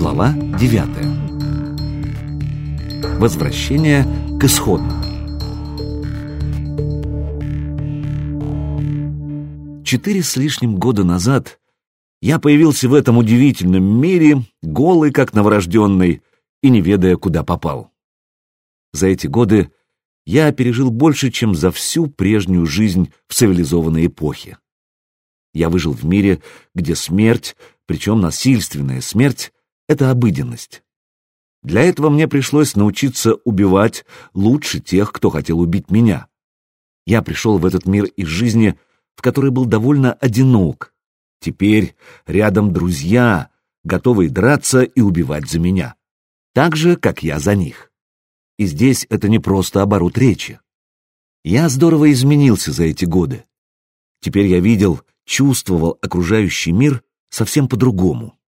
Глава 9. Возвращение к исходному. Четыре с лишним года назад я появился в этом удивительном мире, голый, как новорожденный, и не ведая, куда попал. За эти годы я пережил больше, чем за всю прежнюю жизнь в цивилизованной эпохе. Я выжил в мире, где смерть, причем насильственная смерть, это обыденность. Для этого мне пришлось научиться убивать лучше тех, кто хотел убить меня. Я пришел в этот мир из жизни, в которой был довольно одинок. Теперь рядом друзья, готовые драться и убивать за меня. Так же, как я за них. И здесь это не просто оборот речи. Я здорово изменился за эти годы. Теперь я видел, чувствовал окружающий мир совсем по-другому.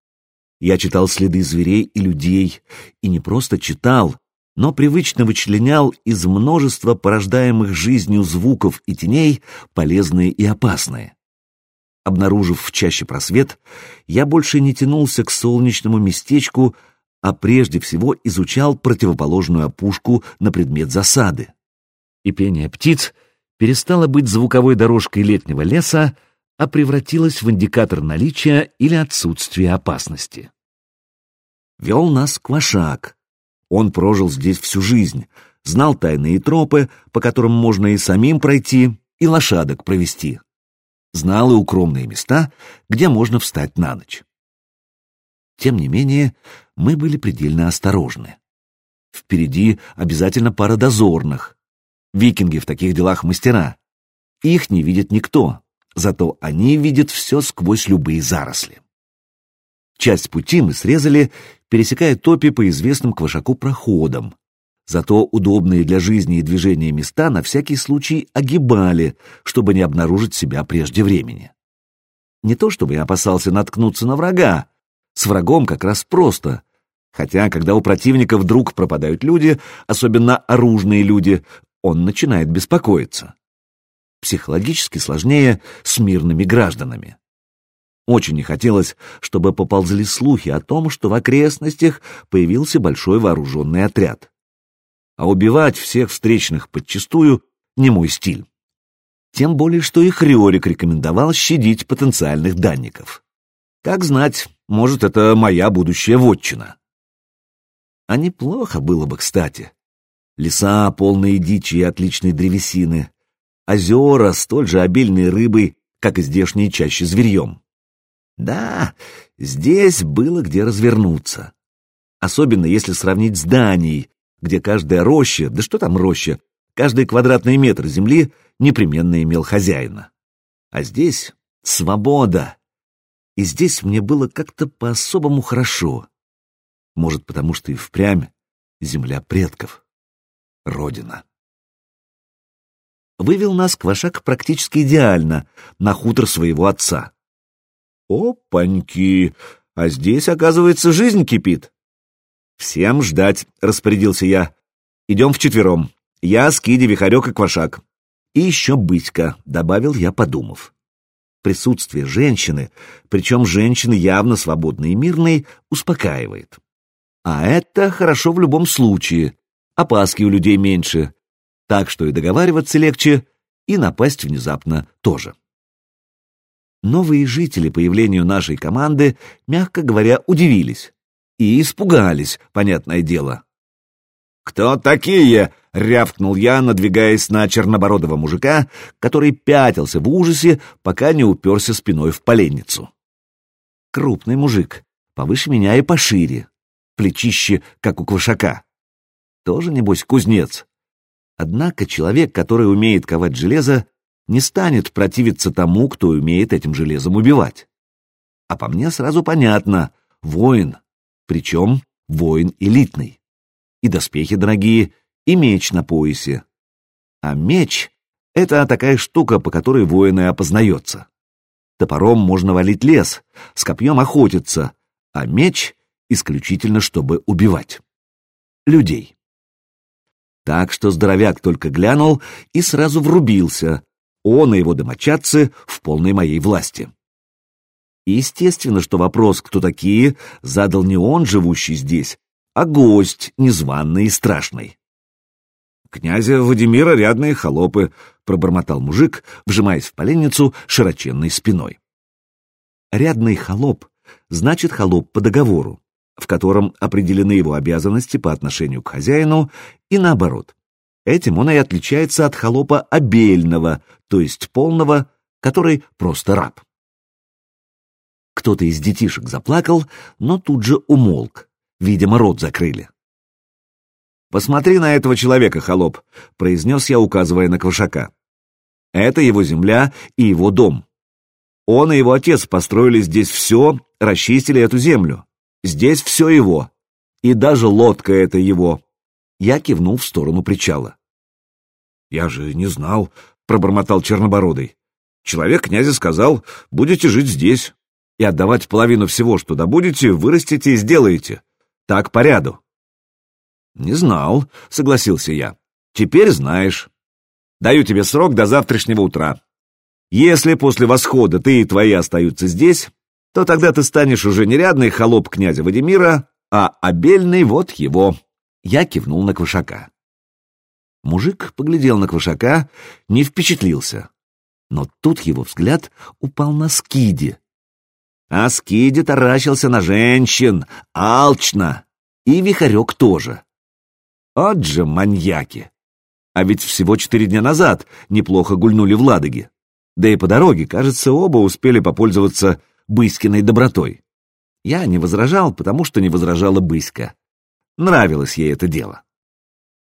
Я читал следы зверей и людей, и не просто читал, но привычно вычленял из множества порождаемых жизнью звуков и теней полезные и опасные. Обнаружив в чаще просвет, я больше не тянулся к солнечному местечку, а прежде всего изучал противоположную опушку на предмет засады. И пение птиц перестало быть звуковой дорожкой летнего леса, а превратилась в индикатор наличия или отсутствия опасности. Вел нас Квашак. Он прожил здесь всю жизнь, знал тайные тропы, по которым можно и самим пройти, и лошадок провести. Знал и укромные места, где можно встать на ночь. Тем не менее, мы были предельно осторожны. Впереди обязательно пара дозорных. Викинги в таких делах мастера. Их не видит никто, зато они видят все сквозь любые заросли. Часть пути мы срезали, пересекая топи по известным Квашаку проходам. Зато удобные для жизни и движения места на всякий случай огибали, чтобы не обнаружить себя прежде времени. Не то чтобы я опасался наткнуться на врага, с врагом как раз просто. Хотя, когда у противника вдруг пропадают люди, особенно оружные люди, он начинает беспокоиться психологически сложнее с мирными гражданами. Очень не хотелось, чтобы поползли слухи о том, что в окрестностях появился большой вооруженный отряд. А убивать всех встречных подчистую не мой стиль. Тем более, что и Хриорик рекомендовал щадить потенциальных данников. Как знать, может, это моя будущая вотчина. А неплохо было бы, кстати. Леса, полные дичи и отличной древесины, озера, столь же обильные рыбой, как и здешние чаще зверьем. Да, здесь было где развернуться. Особенно если сравнить с Данией, где каждая роща, да что там роща, каждый квадратный метр земли непременно имел хозяина. А здесь свобода. И здесь мне было как-то по-особому хорошо. Может, потому что и впрямь земля предков. Родина вывел нас Квашак практически идеально, на хутор своего отца. «Опаньки! А здесь, оказывается, жизнь кипит!» «Всем ждать!» — распорядился я. «Идем вчетвером. Я, Скиди, Вихарек и Квашак. И еще Бытька», — добавил я, подумав. Присутствие женщины, причем женщины явно свободной и мирной, успокаивает. А это хорошо в любом случае. Опаски у людей меньше, так что и договариваться легче, и напасть внезапно тоже. Новые жители появлению нашей команды, мягко говоря, удивились. И испугались, понятное дело. «Кто такие?» — рявкнул я, надвигаясь на чернобородого мужика, который пятился в ужасе, пока не уперся спиной в поленницу. Крупный мужик, повыше меня и пошире, плечище, как у квашака. Тоже, небось, кузнец. Однако человек, который умеет ковать железо, не станет противиться тому, кто умеет этим железом убивать. А по мне сразу понятно — воин, причем воин элитный. И доспехи дорогие, и меч на поясе. А меч — это такая штука, по которой воин и опознается. Топором можно валить лес, с копьем охотиться, а меч — исключительно чтобы убивать. Людей. Так что здоровяк только глянул и сразу врубился. Он и его домочадцы в полной моей власти. Естественно, что вопрос «кто такие?» задал не он, живущий здесь, а гость, незваный и страшный. «Князя Владимира рядные холопы», — пробормотал мужик, вжимаясь в поленницу широченной спиной. Рядный холоп значит холоп по договору, в котором определены его обязанности по отношению к хозяину и наоборот. Этим он и отличается от холопа обельного, то есть полного, который просто раб. Кто-то из детишек заплакал, но тут же умолк. Видимо, рот закрыли. «Посмотри на этого человека, холоп», — произнес я, указывая на Квашака. «Это его земля и его дом. Он и его отец построили здесь все, расчистили эту землю. Здесь все его. И даже лодка это его». Я кивнул в сторону причала. «Я же не знал», — пробормотал Чернобородый. «Человек князя сказал, будете жить здесь и отдавать половину всего, что добудете, вырастите и сделаете. Так по ряду. Не знал, согласился я. Теперь знаешь. Даю тебе срок до завтрашнего утра. Если после восхода ты и твои остаются здесь, то тогда ты станешь уже не рядный холоп князя Вадимира, а обельный вот его. Я кивнул на Квашака. Мужик поглядел на Квашака, не впечатлился. Но тут его взгляд упал на Скиди, а Скиди таращился на женщин, алчно, и Вихарек тоже. От же маньяки! А ведь всего четыре дня назад неплохо гульнули в Ладоге. Да и по дороге, кажется, оба успели попользоваться Быськиной добротой. Я не возражал, потому что не возражала Быська. Нравилось ей это дело.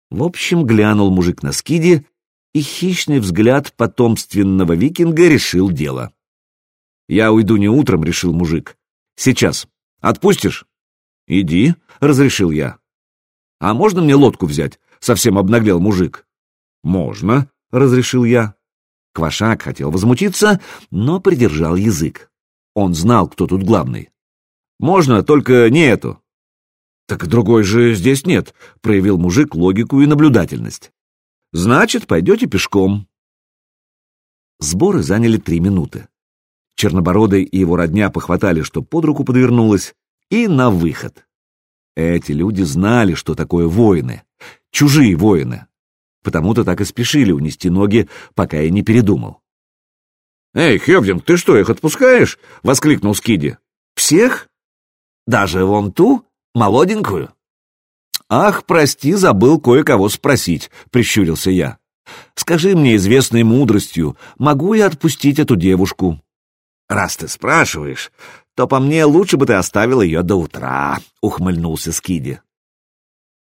В общем, глянул мужик на Скиди, и хищный взгляд потомственного викинга решил дело. «Я уйду не утром», — решил мужик. «Сейчас. Отпустишь?» «Иди», — разрешил я. «А можно мне лодку взять?» — совсем обнаглел мужик. «Можно», — разрешил я. Квашак хотел возмутиться, но придержал язык. Он знал, кто тут главный. «Можно, только не эту». «Так другой же здесь нет», — проявил мужик логику и наблюдательность. «Значит, пойдете пешком». Сборы заняли три минуты. Чернобородый и его родня похватали, что под руку подвернулось, и на выход. Эти люди знали, что такое воины, чужие воины. Потому-то так и спешили унести ноги, пока я не передумал. «Эй, Хевдинг, ты что, их отпускаешь?» — воскликнул Скиди. «Всех? Даже вон ту, молоденькую?» «Ах, прости, забыл кое-кого спросить», — прищурился я. «Скажи мне известной мудростью, могу я отпустить эту девушку?» «Раз ты спрашиваешь, то по мне лучше бы ты оставил ее до утра», — ухмыльнулся Скиди.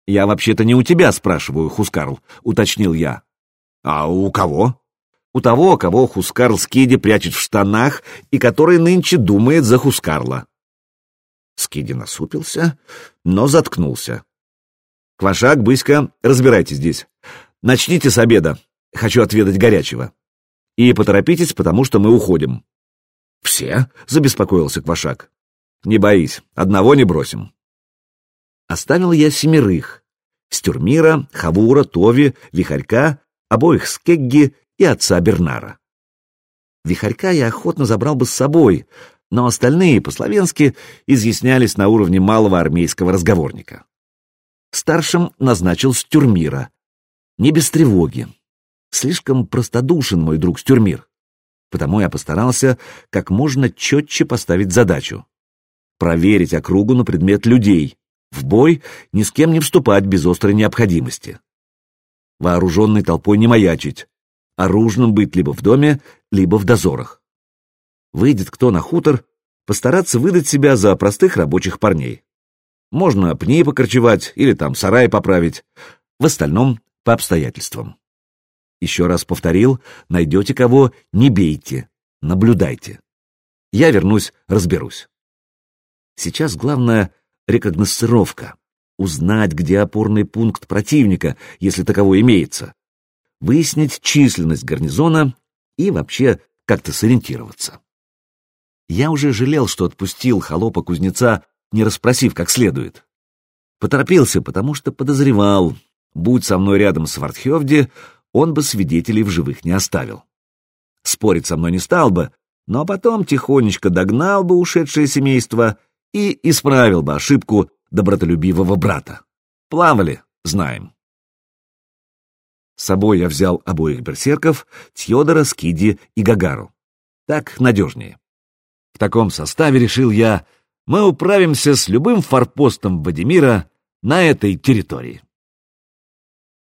«Я вообще-то не у тебя спрашиваю, Хускарл», — уточнил я. «А у кого?» «У того, кого Хускарл Скиди прячет в штанах и который нынче думает за Хускарла». Скиди насупился, но заткнулся. «Квашак, Быська, разбирайтесь здесь. Начните с обеда. Хочу отведать горячего. И поторопитесь, потому что мы уходим». «Все?» — забеспокоился Квашак. «Не боись, одного не бросим». Оставил я семерых. Стюрмира, Хавура, Тови, Вихарька, обоих Скегги и отца Бернара. Вихарька я охотно забрал бы с собой, но остальные, по-словенски, изъяснялись на уровне малого армейского разговорника. Старшим назначил Стюрмира. Не без тревоги. Слишком простодушен мой друг Стюрмир. Потому я постарался как можно четче поставить задачу. Проверить округу на предмет людей. В бой ни с кем не вступать без острой необходимости. Вооруженной толпой не маячить. Оружным быть либо в доме, либо в дозорах. Выйдет кто на хутор, постараться выдать себя за простых рабочих парней. Можно пни покорчевать или там сарай поправить. В остальном по обстоятельствам. Еще раз повторил, найдете кого, не бейте, наблюдайте. Я вернусь, разберусь. Сейчас главное — рекогносцировка. Узнать, где опорный пункт противника, если таковой имеется. Выяснить численность гарнизона и вообще как-то сориентироваться. Я уже жалел, что отпустил холопа-кузнеца, не расспросив как следует. Поторопился, потому что подозревал, будь со мной рядом Свардхевди, он бы свидетелей в живых не оставил. Спорить со мной не стал бы, но потом тихонечко догнал бы ушедшее семейство и исправил бы ошибку добротолюбивого брата. Плавали, знаем. С собой я взял обоих берсерков, Тьодора, Скиди и Гагару. Так надежнее. Таком составе, решил я, мы управимся с любым форпостом Вадимира на этой территории.